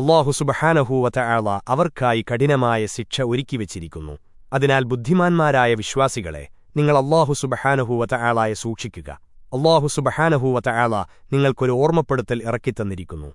അള്ളാഹു സുബഹാനഹൂവത്ത ആള അവർക്കായി കഠിനമായ ശിക്ഷ ഒരുക്കിവച്ചിരിക്കുന്നു അതിനാൽ ബുദ്ധിമാന്മാരായ വിശ്വാസികളെ നിങ്ങൾ അള്ളാഹു സുബഹാനഹൂവത്ത ആളായ സൂക്ഷിക്കുക. അള്ളാഹു സുബഹാനഹൂവത്ത ആള നിങ്ങൾക്കൊരു ഓർമ്മപ്പെടുത്തൽ ഇറക്കിത്തന്നിരിക്കുന്നു.